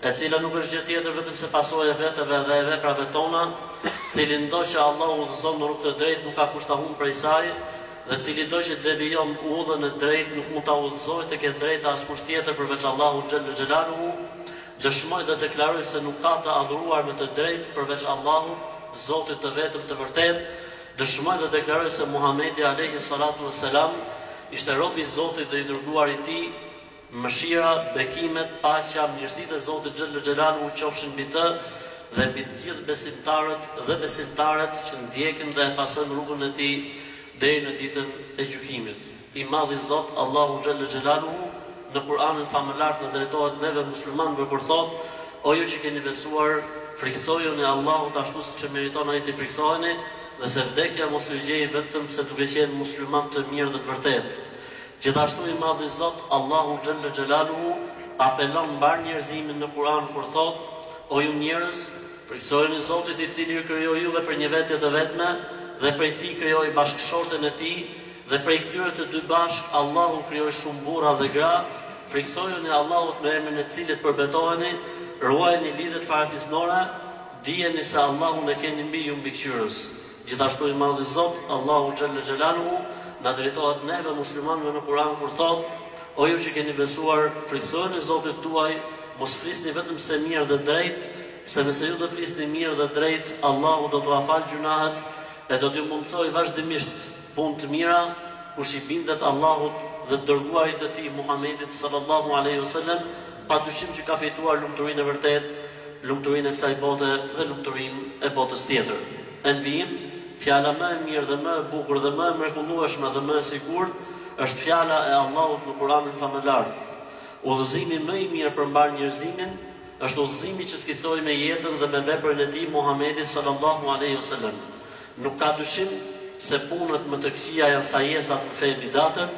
e cila nuk është gjë tjetër vetëm se pasojë e vetëve dhe e veprave tona, cilindo që Allahu udhëzon në rrugë të drejtë nuk ka kush ta humbë prej saj, dhe cilindo që devijon udhën e drejtë nuk mund ta udhëzojë tek e drejta askush tjetër përveç Allahut xhelle xhelaluhu, dëshmoj dhe deklaroj se nuk ka të adhuruar me të drejtë përveç Allahut, Zotit të vetëm të vërtetë, dëshmoj dhe deklaroj se Muhamedi alejhi salatu ves selam ishte rob i Zotit dhe i dërguar i Tij, Mëshira, bekimet, paqja, mirësitë e Zotit xhelle xhelaluhu qofshin mbi të dhe mbi të gjithë besimtarët dhe besimtaret që ndjekin dhe e pasojnë rrugën e tij deri në ditën e gjykimit. I madhi Zot, Allahu xhelle xhelaluhu, në Kur'anin famëlart na drejtohet neve muslimanëve kur thotë, O ju që keni besuar, frikësojuni Allahut ashtu siç e meriton Ai t'i frikësoheni, dhe se vdekja mos ju gjejë vetëm se duke qenë muslimanë të mirë dhe të vërtetë. Gjithashtu i Madhi Zot, Allahu xhelle xhelaluhu, apelon mbarë njerëzimin në Kur'an kur thotë, O ju njerëz, frikësojeni Zotit i Cili ju krijoi juve prej një vetje të vetme dhe prej tij krijoi bashkëshorten e tij dhe prej këtyre të dy bashkë Allahu krijoi shumë burra dhe gra, frikësojeni Allahut me emrin e Cilit përbetoheni, ruajeni lidhjet farefisnore, dijeni se Allahun e keni mbi ju mbikëqyrës. Gjithashtu i Madhi Zot, Allahu xhelle xhelaluhu, na drejtohet neve muslimanëve në Kur'an kur thotë, O ju që keni besuar, frikësojeni Zotit tuaj, mos flisni vetëm se mirë dhe drejt, se nëse ju do flisni mirë dhe drejt, Allahu do t'ua falë gjynahet e do t'ju mundësojë vazhdimisht punë të mira, kush i bindet Allahut dhe të Dërguarit të Tij Muhamedit sallallahu alejhi wasallam, Pa dyshim që ka fituar lumturinë e vërtetë, lumturinë e kësaj bote dhe lumturinë e botës tjetër. E në vijim, Fjala më e mirë dhe më e bukur dhe më e mrekullueshme dhe më e sigurt është fjala e Allahut në Kuranin famëlart. Udhëzimi më i mirë për mbarë njerëzimin është udhëzimi që skicoi me jetën dhe me veprën e tij Muhamedi sallallahu alejhi wasallam. Nuk ka dyshim se punët më të këqija janë sajesat në fe, bidatet,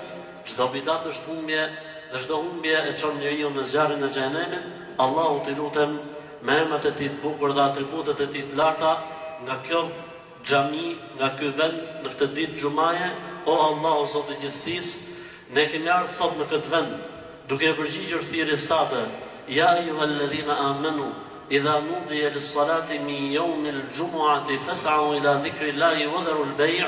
çdo bidat është humbje dhe çdo humbje e çon njeriun në zjarrin e xhehenemit, Allahut i lutem me emrat e tij të bukur dhe atributet e tij të larta nga kjo xhami, nga ky vend në këtë ditë xhumaje, o Allah o Zoti i gjithësisë, Ne kemi ardhur sot në këtë vend, duke iu përgjigjur thirrjes tënde, Ja ejuhellezina amenu, idha nudiye lissalati min jeumil jumuati fes'au ila zikrillahi wadharul bej',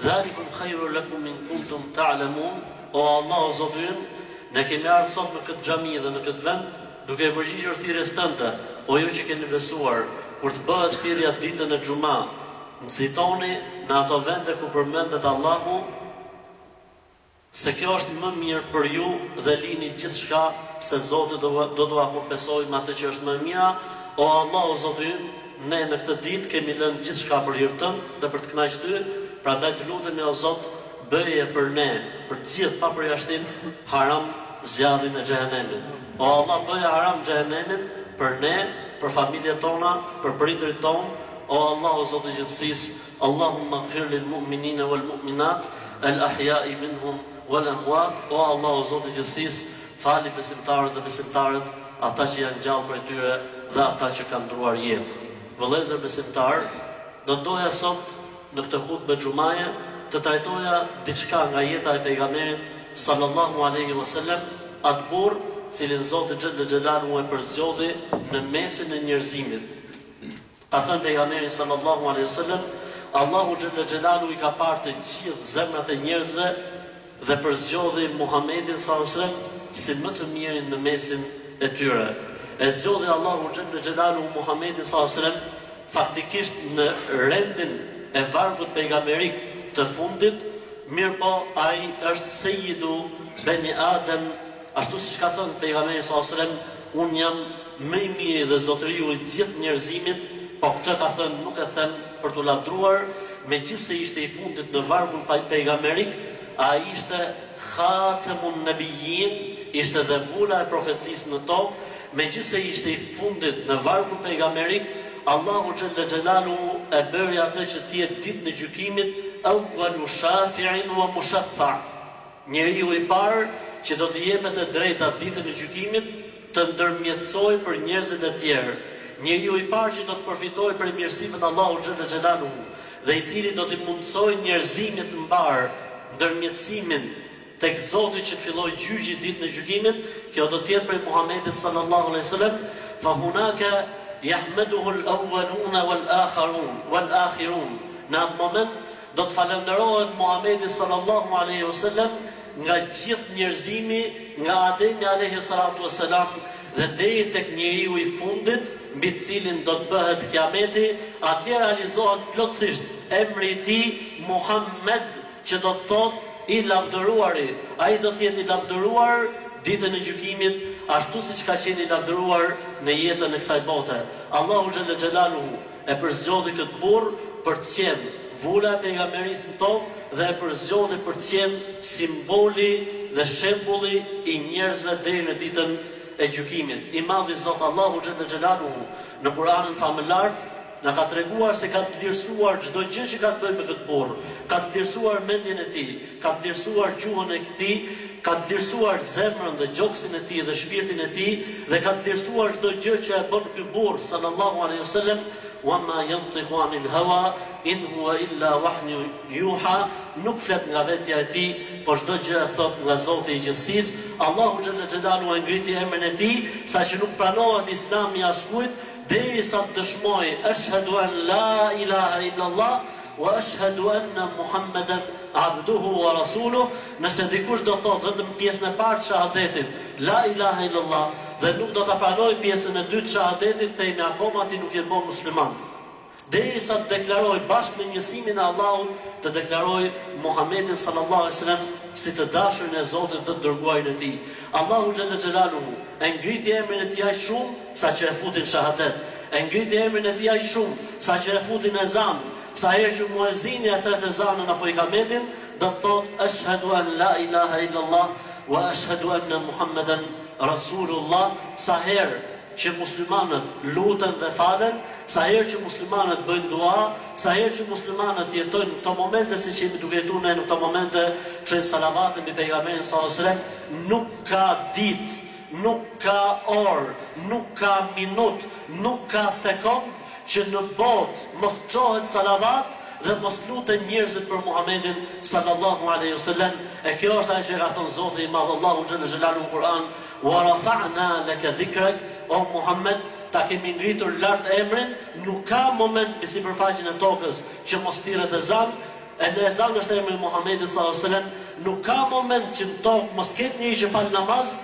dhalikum khejrun lekum in kuntum ta'lemun, O Allah, o Zoti ynë, ne kemi ardhur sot në këtë xhami dhe në këtë vend, duke iu përgjigjur thirrjes tënde, o ju që keni besuar, kur të bëhet thirrja ditën e xhuma, nxitoni në ato vende ku përmendet Allahu, Se kjo është më mirë për ju dhe lini gjithçka se Zoti do t'ua kompensojë me atë që është më e mira, o Allah o Zoti ynë, ne në këtë ditë kemi lënë gjithçka për hir tënd dhe për të kënaqë ty, prandaj të lutemi o Zot bëje për ne, për të gjithë pa përjashtim haram zjarrin e xhehenemit. O Allah bëje haram xhehenemin për ne, për familjet tona, për prindërit tonë, o Allah o Zot i gjithësisë, Allahumma ighfir lil mu'minina wal mu'minat al ahya'i minhum wal amwat O Allah o Zoti i Gjithësisë fali besimtarët dhe besimtaret ata që janë gjallë prej tyre dhe ata që kanë ndruar jetë Vëllezër besimtarë do doja sot në këtë hutbe xhumaje të trajtoja diçka nga jeta e Pejgamberit sallallahu alejhi wa sellem atë burrë cilin Zoti xhelle xhelaluhu e përzgjodhi në mesin e njerëzimit Ka thënë Pejgamberi sallallahu alejhi ve sellem, Allahu xhelle xhelaluhu i ka parë të gjithë zemrat e njerëzve dhe përzgjodhi Muhamedin sallallahu alejhi ve sellem si më të mirin në mesin e tyre. E zgjodhi Allahu xhelle xhelaluhu Muhamedin sallallahu alejhi ve sellem faktikisht në rendin e vargut pejgamberik të fundit, mirëpo ai është seyyidu beni Adem, Ashtu siç ka thënë Pejgamberi sallallahu alejhi ve sellem, Unë jam më i miri dhe zotëriu i gjithë njerëzimit, po këtë ka thënë nuk e them për t'u lavdruar, megjithëse ishte i fundit në vargun pejgamberik, ai ishte Khatemun Nebijjin, ishte dhe vula e profecisë në tokë, megjithëse ishte i fundit në vargun pejgamberik, Allahu xhelle xhelaluhu e bëri atë që të jetë Ditën e Gjykimit, Ewwelu Shafi'in wa Mushaffa'. Njeriu i parë që do t'i jepet e drejta ditën e gjykimit të ndërmjetësojë për njerëzit e tjerë, njeriu i parë që do të përfitojë prej mirësive të Allahut xhelle xhelaluhu dhe i cili do t'i mundësojë njerëzimit të mbarë ndërmjetësimin tek Zoti që të fillojë gjyqi ditën e gjykimit, kjo do të jetë prej Muhamedit sallallahu alejhi ve selem, fa hunake jahmeduhul ewwelune wal akharun, wal akhirun, në atë moment, Do të falënderohet Muhamedi sallallahu alejhi ve selem nga gjithë njerëzimi nga Ademi alejhi salatu ve selam dhe deri tek njeriu i fundit mbi të cilin do të bëhet Kiameti, atje realizohet plotësisht emri i tij Muhammed që do të thotë i lavdëruari, ai do të jetë i lavdëruar ditën e gjykimit ashtu siç ka qenë i lavdëruar në jetën e kësaj bote. Allahu xhelle xhelaluhu E përzgjodhi këtë burrë për të qenë vula e Pejgamberisë në tokë dhe e përzgjodhi për të qenë simboli dhe shembulli i njerëzve deri në Ditën e Gjykimit. I madhi Zot Allahu xhelle xhelaluhu në Kur'anin famëlartë na ka treguar se ka dëlirësuar çdo gjë që ka të bëjë me këtë burrë, ka dëlirësuar mendjen e tij, ka vlerësuar gjuhën e këtij, ka vlerësuar zemrën dhe gjoksin e tij dhe shpirtin e tij dhe ka vlerësuar çdo gjë që e bon ky burrë sallallahu alejhi ve selem, wa ma yantiqu anil hawa in huwa illa wahyun yuha, nuk flet nga vetja e tij, por çdo gjë e thotë nga Zoti i gjithësisë, Allahu xhelle xhelaluhu e ngriti emrin e tij, saqë nuk pranohet Islami i askujt, Derisa të dëshmojë Eshhedu en la ilahe illallah wa eshhedu enne Muhammeden abduhu wa rasuluh, nëse dikush do thotë vetëm pjesën e parë të shahadetit, la ilahe illallah, dhe nuk do ta pranojë pjesën e dytë të shahadetit, themi akoma ti nuk je bo musliman. Derisa të deklarojë bashkë me njësimin e Allahut, të deklarojë Muhamedin sallallahu alejhi ve sellem si të dashurin e Zotit dhe të dërguarin e Tij. Allahu xhelle xhelaluhu e ngriti emrin e Tij aq shumë, saqë e futi në shahadet. E ngriti emrin e Tij aq shumë, saqë e futi në ezan. Sa herë që muezini e thret ezanën apo ikametin, do të thotë, Eshhedu en la ilahe illallah, wa eshhedu enne Muhammeden Rasulullah, sa herë që muslimanët luten dhe falen, sa herë që muslimanët bëjnë dua, sa herë që muslimanët jetojnë në këto momente siç jemi duke jetu ne në këto momente, çojnë salavate mbi Pejgamberin sallallahu alejhi ve sellem, nuk ka ditë, nuk ka orë, nuk ka minutë, nuk ka sekondë që në botë mos çohet salavat dhe mos luten njerëzit për Muhamedin sallallahu alejhi ve sellem, e kjo është ajo që e ka thonë Zoti i Madh Allahu xhelle xhelaluhu në Kur'an, Wa rafa'na laka dhikrak, O Muhammed, ta kemi ngritur lart emrin, nuk ka moment mbi sipërfaqen e tokës që mos thirret ezan, e në ezan është emri i Muhammedit sallallahu alejhi ve sellem, nuk ka moment që në tokë mos të ketë njeri që fal namaz,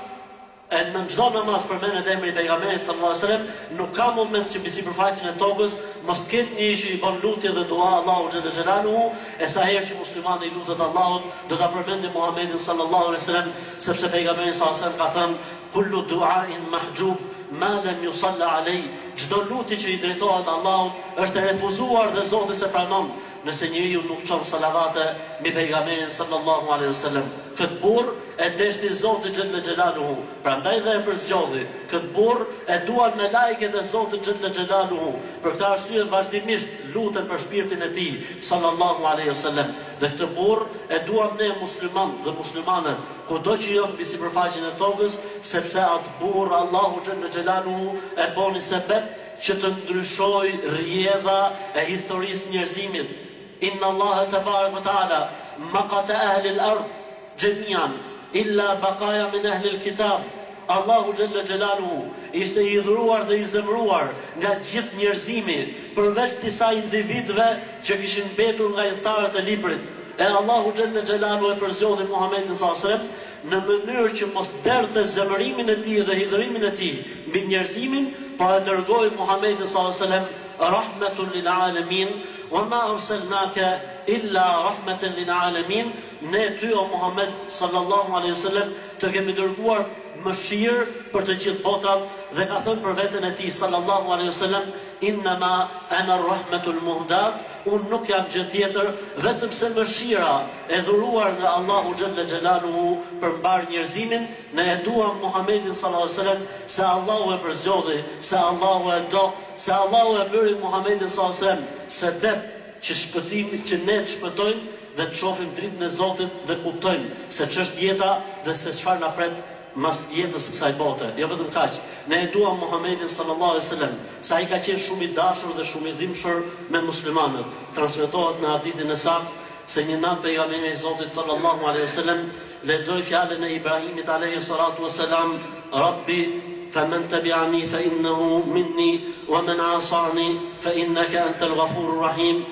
e në çdo namaz përmendet emri i Pejgamberit sallallahu alejhi ve sellem, nuk ka moment që mbi sipërfaqen e tokës mos të ketë njeri që i bon lutje dhe dua Allahut xhelle xhelaluhu, e sa herë që muslimani i lutet Allahut, do ta përmendë Muhammedin sallallahu alejhi ve sellem, Sepse Pejgamberi sallallahu alejhi ve sellem ka thënë, Kullu du'ain mahjub ma lem yusalla alej, Çdo lutje që i drejtohet Allahut është e refuzuar dhe Zoti s'e pranon, nëse njeriu nuk çon salavate mbi Pejgamberin sallallahu alejhi ve sellem. Këtë burrë e deshti Zoti xhelle xhelaluhu, prandaj dhe e përzgjodhi. Këtë burrë e duan melajket e Zotit xhelle xhelaluhu, për këtë arsye vazhdimisht luten për shpirtin e tij sallallahu alejhi ve sellem. Dhe këtë burrë e duam ne muslimanët dhe muslimanet kudo që jon mbi sipërfaqen e tokës sepse atë burrë Allahu xhelle xhelaluhu e boni sebep që të ndryshojë rrjedha e historisë njerzimit innallahe tebarek ve teala maqate ehlil ard Xhemian, illa baqaya min ahli al-kitab, Allahu xhelle xhelaluhu ishte i hidhëruar dhe i zemëruar nga gjithë njerëzimi, përveç disa individëve që kishin mbetur nga ithtarët e Librit, e Allahu xhelle xhelaluhu e përzgjodhi Muhamedin sallallahu alejhi ve sellem në mënyrë që mos të derdhte zemërimin e tij dhe hidhërimin e tij mbi njerëzimin, por e dërgoi Muhamedin sallallahu alejhi ve sellem rahmetun lil-alemin, Wa ma arsalnake illa rahmeten lil-alemin, Ne ty o Muhamed sallallahu alejhi ve selem të kemi dërguar mëshirë për të gjithë botrat dhe ka thënë për veten e tij sallallahu alejhi ve selem Innema ana rahmetul muhdat unë nuk jam gjë tjetër vetëm se mëshira e dhuruar nga Allahu xhelle xhelaluhu për mbarë njerëzimin ne e duam Muhamedin sallallahu alejhi ve selem se Allahu e përzgjodhi se Allahu e do se Allahu e bëri Muhamedin sallallahu alejhi ve selem sebeb shpëtimi që ne të shpëtojmë dhe të shofim dritën e Zotit dhe kuptojmë se ç'është jeta dhe se çfarë na pret mas jetës kësaj bote. Jo vetëm kaq, ne e duam Muhammedin sallallahu alejhi ve selem, se ai ka qenë shumë i dashur dhe shumë i dhimbshur me muslimanët. Transmetohet në hadithin e saktë se një natë Pejgamberi i Zotit sallallahu alejhi ve selem lexoi fjalën e Ibrahimit alejhi salatu ve selam, Rabbi fe men tebi'ani fe innehu minni, wa men 'asani fe inneke entel ghafurur rahim,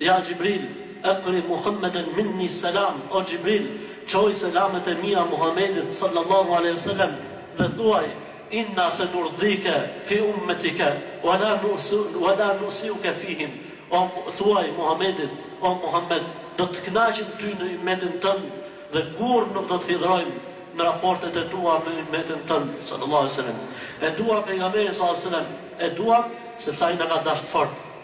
Ya Jibril, Aqri Muhammeden minnis-selam, O Jibril, çoji selamet e mia Muhammedit sallallahu alejhi ve sellem dhe thuaj, Inna senurdhike fi ummetike wa la nusi'uke fihim, O thuaj Muhammedit, O Muhammed, do të të kënaqim ty në ymmetin tënd dhe kurrë nuk do të hidhrojmë në raportet e tua me ymmetin tënd sallallahu alejhi ve sellem. E duam pejgamberin sallallahu alejhi ve sellem, e duam sepse ai na ka dashtë fort.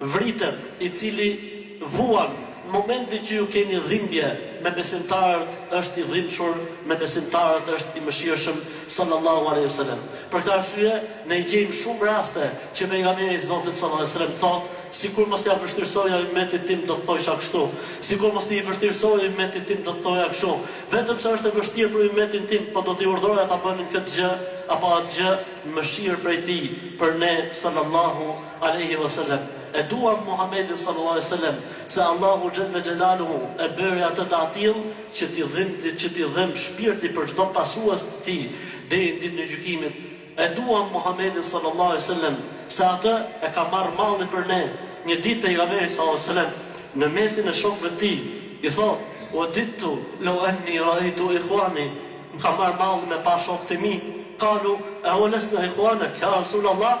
vritet, i cili vuan në momentin që ju keni dhimbje me besimtarët është i dhimbshur me besimtarët është i mëshirshëm Sallallahu alejhi ve selem. Për këtë arsye ne i gjejmë shumë raste që Pejgamberi i Zotit Sallallahu alejhi ve selem thotë, sikur mos t'ia vështirësoja ymmetit tim do të thoja kështu, sikur mos t'i vështirësoja ymmetit tim do të thoja kështu, vetëm se është e vështirë për ymmetin tim po do t'i urdhëroja ta bënin këtë gjë apo atë gjë, mëshirë prej tij për ne Sallallahu alejhi ve selem, e duam Muhamedin sallallâhu alejhi ve selem, se Allahu xhelle xhelaluhu e bëri atë të atillë që t'i dhëmb që t'i dhëmb shpirti për çdo pasues të tij deri në ditën e gjykimit, e duam Muhamedin sallallâhu alejhi ve selem, se atë e ka marrë malli për ne, një ditë Pejgamberi sallallâhu alejhi ve selem në mesin e shokëve të tij thotë, wedittu lew enni ra'ejtu ihwani, më ka marrë malli me pa shokët e mi, qalu, ewelasna ihwanek, ja Resulallah,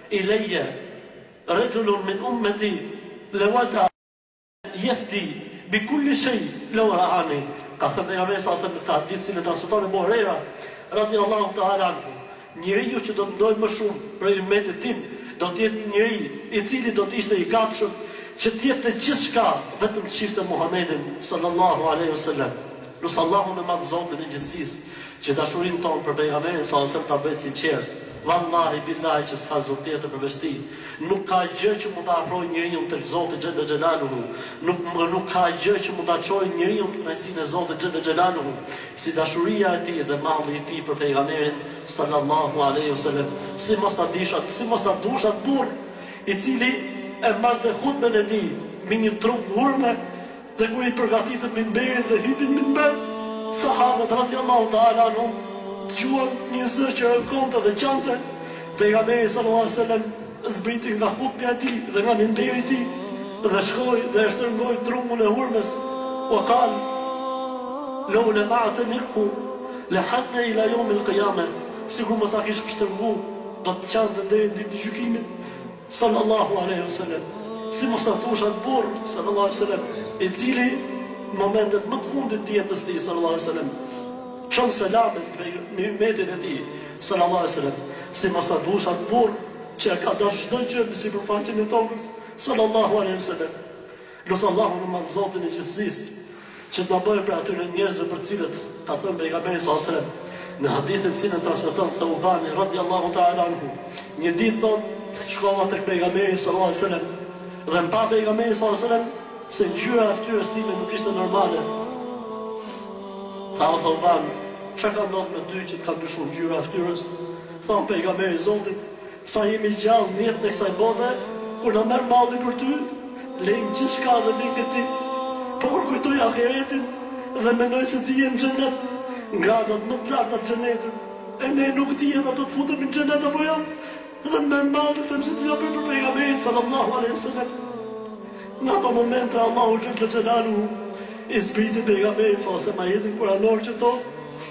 Ileyye rexhulun min ummeti lew ata yefti bi kulli shey lew ra'ani, ka thënë Pejgamberi sallallahu alejhi ve sellem në këtë hadith të cilin e transmeton Ebu Hurejra radhiyallahu ta'ala anhu, Njeriu që do të më dojë më shumë prej ymmetit tim do të jetë një njeri i cili do të ishte i gatshëm që të jepte gjithçka vetëm të shihte Muhammedin sallallahu alejhi ve sellem. Lus Allahun e Madh Zotin e gjithësisë Që dashurinë tonë për Pejgamberin sallallahu alejhi ve sellem ta bëjë të sinqertë. Vallahi, billahi që s'ka zot tjetër përveç Tij. Nuk ka gjë që mund ta afrojë njeriun tek Zoti xhelle xhelaluhu, nuk nuk ka gjë që mund ta çojë njeriun në kënaqësinë e Zotit xhelle xhelaluhu si dashuria e tij dhe malli i tij për Pejgamberin sallallahu alejhi ve sellem. Si mos ta dush, si mos ta dush atë burrë i cili e mbante hutben e tij mbi një trung hurme, Dhe kur i përgatitën minberin dhe hypi në minber, sahabët radhjallahu ta'ala anhum dëgjuan një zë që rënkonte dhe qante, Pejgamberi sallallahu alejhi wasallam zbriti nga hutbja e tij dhe nga minberi i tij dhe shkoi dhe e shtërngoi trungun e hurmës, wa qal Lau lam a'taniqhu la hanna ila yawm al-qiyamah, sikur mos ta kisha shtërngu, do të qante deri në ditën e gjykimit. Sallallahu alejhi o selem si mos ta dush atë burr Sallallahu alejhi o selem i cili në momentet më të fundit të jetës tij Sallallahu alejhi o selem çon selamet për ymetin e tij Sallallahu alejhi o selem si mos ta dush atë burr që e ka dash çdo gjë në sipërfaqen e tokës Sallallahu alejhi o selem Lus Allahun e madh Zotin e gjithësisë që të na bëjë prej atyre njerëzve për të cilët ka thënë Pejgamberi sallallahu alejhi ve sellem në hadithin të cilin transmeton Thaubani radhiyallahu ta'ala anhu, Një ditë thotë, shkova tek Pejgamberi sallallahu alejhi ve sellem dhe më pa Pejgamberi sallallahu alejhi ve sellem se ngjyra e fytyrës time nuk ishte normale. Tha o Thaubani, çka ka ndodhur me ty që të ka ndryshuar ngjyra e fytyrës? Tha Pejgamber i Zotit, Sa jemi gjallë në jetën e kësaj bote, kur na merr malli për ty, lejmë gjithçka dhe vijmë ke ti. Po kur kujtoj ahiretin dhe mendoj se ti je në xhenet, në gradat më të larta të xhenetit, e ne nuk dihet a do të futemi në xhenet apo jo, dhe më merr malli them si t'ia bëj për Pejgamberin sallallahu alejhi ve selem. Në ato momente Allahu xhelle xhelaluhu i zbriti Pejgamberit sallallahu alejhi ve selem ajetin kuranor që thotë,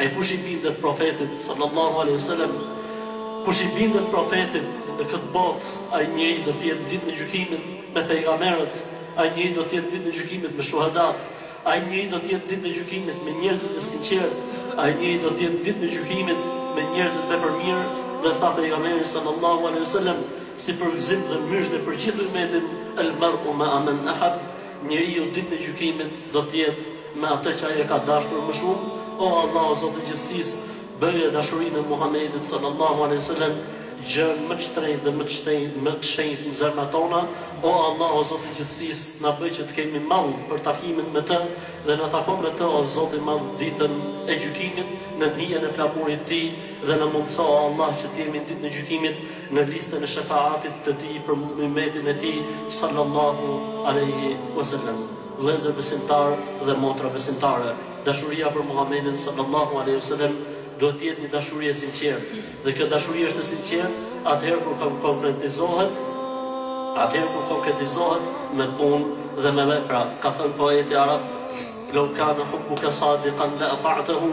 E kush i bindet Profetit, sallallahu alejhi ve selem, kush i bindet Profetit në këtë botë, ai njeri do të jetë ditën e gjykimit me pejgamberët, ai njeri do të jetë ditën e gjykimit me shuhadat, ai njeri do të jetë ditën e gjykimit me njerëzit e sinqertë, ai njeri do të jetë ditën e gjykimit me njerëzit vepërmirë, dhe tha pejgamberi sallallahu alejhi ve selem si përgëzim dhe myzhde për gjithë umetin, El mar'u ma'a man ahab, Njeriu ditën e gjykimit do të jetë me atë që ai e ka dashur më shumë, O Allah o Zot i gjithësisë, bëje dashurinë e Muhamedit sallallahu alejhi ve selem gjënë më të shtrenjtë dhe më të shtënjtë, më të shenjtë në zemrat tona, O Allah o Zot i gjithësisë, na bëj që të kemi mall për takimin me të dhe na tako me të o Zot i madh ditën e gjykimit nën hijen e flamurit të Tij dhe na mundëso o Allah që të jemi ditën e gjykimit në listën e shefaatit të tij për umetin e tij sallallahu alejhi ue sellem. Vëllezër besimtarë dhe motra besimtare, dashuria për Muhamedin sallallahu alejhi ue sellem duhet të jetë një dashuri e sinqertë. Dhe kjo dashuri është e sinqertë atëherë kur konkretizohet, atëherë kur konkretizohet me punë dhe me vepra. Ka thënë poeti arab: "Law kana hubbuka sadiqan la ata'tahu"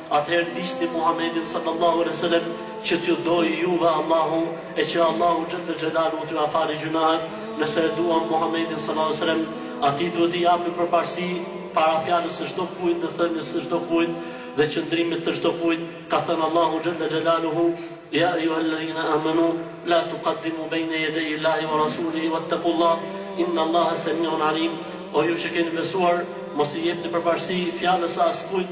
Atëherë ndiqni Muhammedin sallallahu alejhi ve sellem që t'ju dojë juve Allahu e që Allahu xhelle xhelaluhu t'jua fali gjynahet, nëse e duam Muhammedin sallallahu alejhi ve sellem, atij duhet t'i japim përparësi para fjalës së çdokujt dhe thënies së çdokujt dhe qëndrimit të çdokujt, ka thënë Allahu xhelle xhelaluhu, Ya ejuhellezina amanu, la tuqaddimu bejne jedej Illahi wa Rasulihi wattaqullaha, innallaha semi'un alim, O ju që keni besuar, mos i jepni përparësi fjalës së askujt,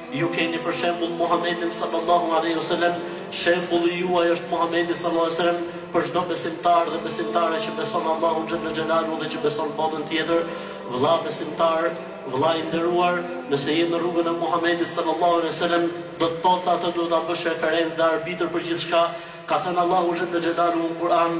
Ju keni për shembull Muhamedin sallallahu alejhi ve selem, shembulli juaj është Muhamedi sallallahu alejhi ve selem për çdo besimtar dhe besimtare që beson Allahun xhelle xhelaluhu dhe që beson botën tjetër, vëlla besimtar, vëlla i nderuar, nëse je në rrugën e Muhamedit sallallahu alejhi ve selem, do të thotë se atë duhet ta bësh referencë dhe arbitër për gjithçka, ka thënë Allahu xhelle xhelaluhu në Kur'an,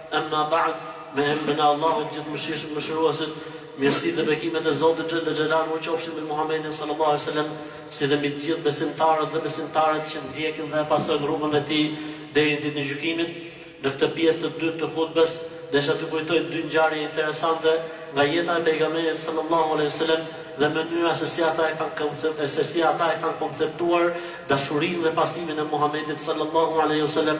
Emma ba'd, Me emrin e Allahut, të Gjithëmëshirshmit, Mëshiruesit, mirësitë dhe bekimet e Zotit xhelle xhelaluhu qofshin mbi Muhammedin sallallahu alejhi ve sellem, si dhe mbi të gjithë besimtarët dhe besimtaret që ndjekin dhe e pasojnë rrugën e tij deri në Ditën e Gjykimit. Në këtë pjesë të dytë të hutbes, desha të kujtoj dy ngjarje interesante nga jeta e Pejgamberit sallallahu alejhi ve sellem dhe mënyra se si ata e kanë se si ata e kanë konceptuar dashurinë dhe pasimin e Muhammedit sallallahu alejhi ve sellem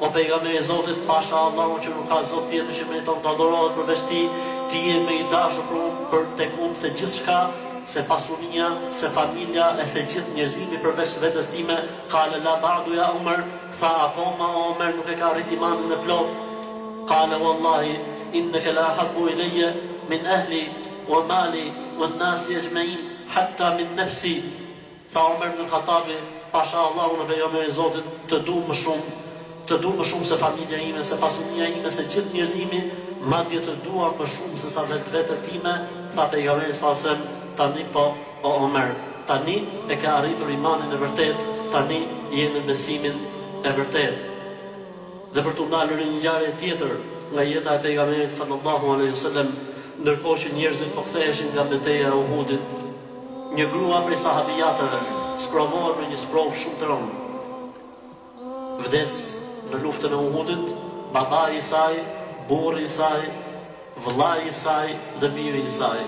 O pejgamberi i Zotit, pasha Allahun që nuk ka Zot tjetër që meriton të adhurohet përveç Tij, ti je më i dashur për për tek unë se gjithçka, se pasuria, se familja e se gjithë njerëzimi përveç vetes time, Qale la ba'du ya Umar, tha akoma o Omer nuk e ke arrit imanin e plotë, Qale wallahi inneke la ahabbu ileje min ehli wa mali wan nasi ejmein hatta min nefsi, Tha Omer ibn Khattabi, Pasha Allahun dhe pejgamberin e Zotit, Të du më shumë, të du më shumë se familja ime, se pasuria ime, se gjithë njerëzimi, madje të dua më shumë se sa vetveten time, tha pejgamberi sallallahu alejhi ve sellem, Tani po, o Omer, tani e ke arritur imanin e vërtetë, tani je në besimin e vërtetë. Dhe për t'u ndalur në një ngjarje tjetër nga jeta e pejgamberit sallallahu alejhi ve sellem, ndërkohë që njerëzit po ktheheshin nga beteja e Uhudit, Një grua prej sahabijateve sprovohet me një sprovë shumë të rëndë. Vdes në luftën e Uhudit babai i saj, burri i saj, vëllai i saj dhe biri i saj.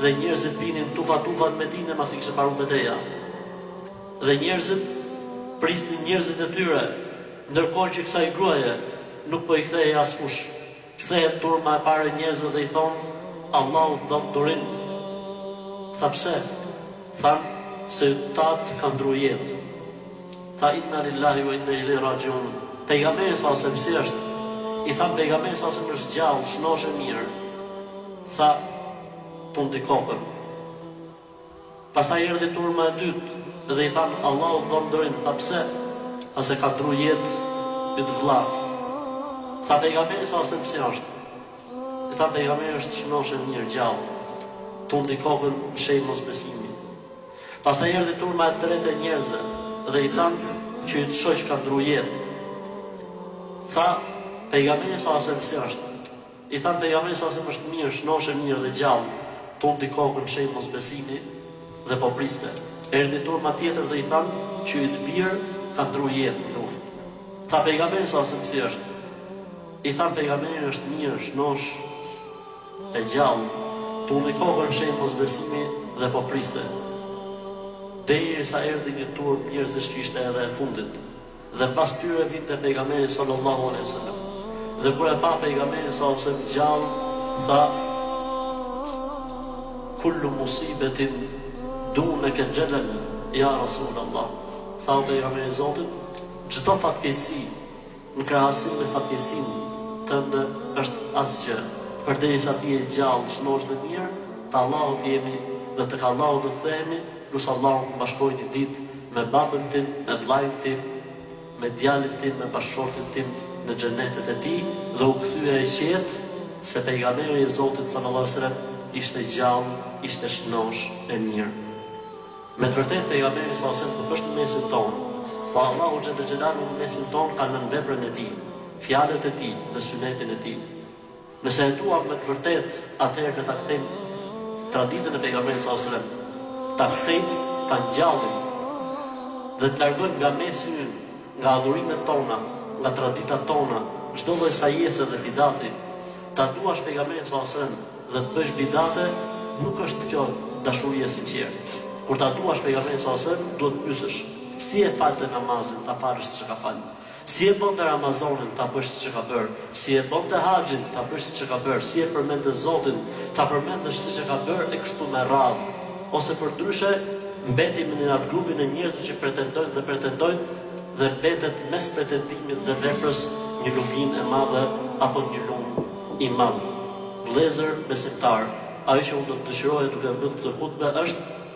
Dhe njerëzit vinin tufa tufa në Medinë pasi kishte mbaruar beteja. Dhe njerëzit prisnin njerëzit e tyre, ndërkohë që kësaj gruaje nuk po i kthehej askush. Kthehet turma e parë e njerëzve dhe i thonë, Allahu të dhoftë durim! Tha, Pse? Thanë, Se yt atë ka ndrru jetë. Tha, Inna lillahi wa inna ilejhi raxhiun. Pejgamberi sa selam si është? I thanë pejgamberi sa selam është gjallë, shnosh e mirë. Tha, tundi kokën. Pastaj erdhi turma e dytë dhe i thanë, Allahu të dhoftë durim. Tha, Pse? Tha, Se ka ndru jetë yt vlla. Tha pejgamberi sa selam, Si është? I tha pejgamberi, Është shnosh e mirë, gjallë. Tundi kokën, shenj mosbesimi. Pastaj erdhi turma e tretë e njerëzve dhe i thanë, Që yt shoq ka ndru jetë. Tha pejgamberi sa selam, Si është? I thanë pejgamberi sa selam është mirë, shnosh e mirë dhe gjallë, tundi kokën shenj mosbesimi dhe po priste. Erdhi turma tjetër dhe i thanë, që yt bir ka ndru jetë në luftë. Tha pejgamberi sa selam si është. I thanë pejgamberi është mirë, shnosh e gjallë, tundi kokën shenj mosbesimi dhe po priste. Derisa erdhi një turmë njerëzish që ishte edhe e fundit. Dhe pas tyre vinte Pejgamberi sallallahu alejhi ve sellem. Dhe kur e pa Pejgamberin sallallahu alejhi ve sellem gjallë, tha Kullu musibetin duneke xhelel ja Rasulullah. Tha o Pejgamberi i Zotit, çdo fatkeqësi në krahasim me fatkeqësinë tënde është asgjë. Përderisa ti je gjallë, shnosh dhe mirë, të Allahut jemi dhe tek Allahu do të kthehemi Lus Allahun të më bashkojë një ditë me babën tim, me vllain tim, me djalin tim, me bashkëshortin tim në xhenetet e tij dhe u kthye e qetë se Pejgamberi i Zotit sallallahu alejhi ve sellem ishte gjallë, ishte shnosh e mirë. Me të vërtetë Pejgamberi sallallahu alejhi ve sellem nuk është në mesin tonë, po Allahu xhallexhelaluhu në mesin tonë ka lënë veprën e tij, fjalët e tij dhe synetin e tij. Nëse e duam me të vërtetë, atëherë le ta kthejmë traditën e Pejgamberit sallallahu alejhi ve sellem, ta kthejmë, ta ngjallim dhe të largojmë nga mesi ynë, nga adhurimet tona, nga traditat tona, çdo lloj sajese dhe bidati. Ta duash Pejgamberin sallallahu alejhi ve sellem dhe të bësh bidate, nuk është kjo dashuri e sinqertë. Kur ta duash Pejgamberin sallallahu alejhi ve sellem, duhet të pyesësh, Si e falte namazin, ta falësh siç e ka falë? Si e bënte Ramazanin ta bësh siç e ka bërë, si e bënte Haxhin ta bësh siç e ka bërë, si e përmendte Zotin ta përmendësh siç e ka bërë e kështu me rradhë. Ose përndryshe mbetemi në atë grupin e njerëzve që pretendojnë dhe pretendojnë dhe mbetet mes pretendimit dhe veprës një luginë e madhe apo një lum i madh. Vëllezër besimtarë, ajo që unë do të dëshiroja duke mbyllë këtë hutbe është,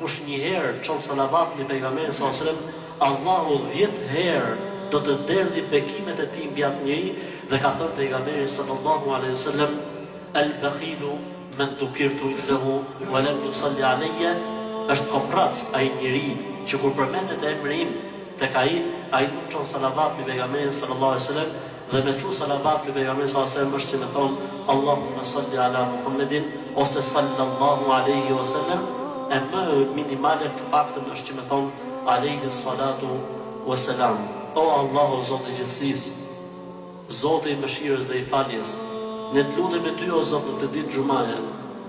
Kush njëherë çon salavat mbi Pejgamberin sallallahu alejhi ve sellem, Allahu dhjetë herë do të derdhi bekimet e tij mbi atë njeri dhe ka thënë Pejgamberi sallallahu alejhi ve sellem, El bekhilu men dhukirtu indehu ve lem yusalli alejje, Është koprrac ai njeri që kur përmendet emri im tek ai, ai nuk çon salavat mbi Pejgamberin sallallahu alejhi ve sellem, Dhe me çu salavat mbi pejgamberin sallallahu alejhi wasallam është që me thonë Allahumme salli ala Muhammedin ose sallallahu alejhi wasallam e më minimale të paktën është që me thonë alejhi salatu wasalam o Allah o Zot i gjithësisë Zoti i mëshirës dhe i faljes ne të lutemi ty o Zot në këtë ditë xhumaje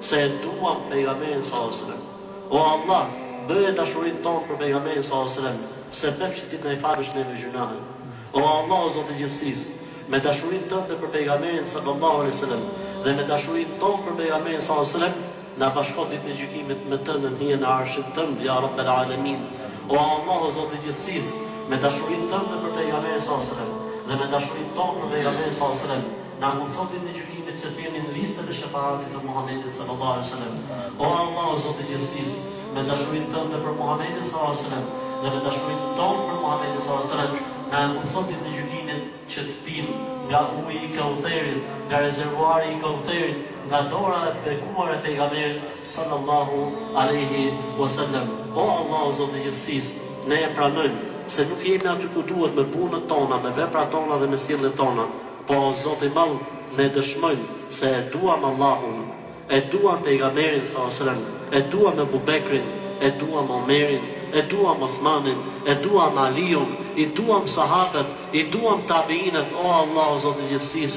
se e duam pejgamberin sallallahu alejhi wasallam o Allah bëje dashurinë tonë për pejgamberin sallallahu alejhi wasallam sebep që ti të na i falësh neve gjynahët O Allah o Zot i gjithësisë, me dashurinë tënde për Pejgamberin sallallahu alejhi ve selem dhe me dashurinë tonë për Pejgamberin sallallahu alejhi ve selem, na bashko ditën e gjykimit me të nën hijen e Arshit tënd ya Rabbel Alemin. O Allah o Zot i gjithësisë, me dashurinë tënde për Pejgamberin sallallahu alejhi ve selem dhe me dashurinë tonë për Pejgamberin sallallahu alejhi ve selem, na mundëso ditën e gjykimit që të jemi në listën e shefaatit të Muhammedit sallallahu alejhi ve selem. O Allah o Zot i gjithësisë, Me dashurinë tënde për Muhamedin sallallahu alejhi ve sellem dhe me dashurinë tonë për Muhamedin sallallahu alejhi ve sellem na e mundëso ditën e Gjykimit që të pimë nga uji i Kautherit, nga rezervuari i Kautherit, nga dora e bekuar e Pejgamberit sallallahu alejhi ve sellem. O Allah o Zot i gjithësisë, ne e pranojmë se nuk jemi aty ku duhet me punët tona, me veprat tona dhe me sjelljet tona, po o Zot i Madh, ne dëshmojmë se e duam Allahun, E duam Pejgamberin sallallahu alejhi ve selem E duam Ebu Bekrin E duam Omerin E duam Uthmanin E duam Aliun I duam Sahabet I duam Tabiinet O Allah o Zot i gjithësis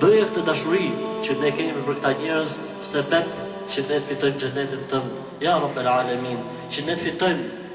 Bëje këtë dashuri Që ne kemi për këta njerëz Sebep Që ne të fitojmë Xhenetin tënd Ja Rabbel Alemin Që ne të fitojmë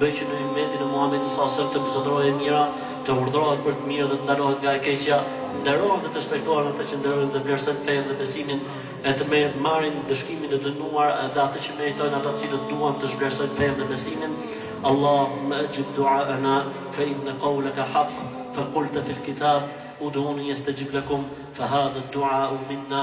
Bëj që në ymmetin e Muhamedit sallallahu alejhi ve sellem të mbizotërojë e mira, të urdhërohet për të mirën dhe të ndalohet nga e keqja, të nderohen dhe të respektohen ata që nderojnë dhe vlerësojnë fenë dhe besimin, e të marrin ndëshkimin e dënuar dhe atë që meritojnë ata të cilët duan të zhvlerësojnë fenë dhe besimin. Allahumme axhib du'a'ana fa inna qawlaka haqq fa qulta fil kitab ud'uni yastajib lakum fa hadha ad-du'a'u minna